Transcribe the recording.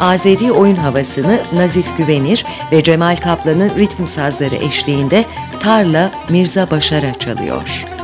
Azeri oyun havasını Nazif Güvenir ve Cemal Kaplan'ın ritim sazları eşliğinde Tarla Mirza Başar'a çalıyor.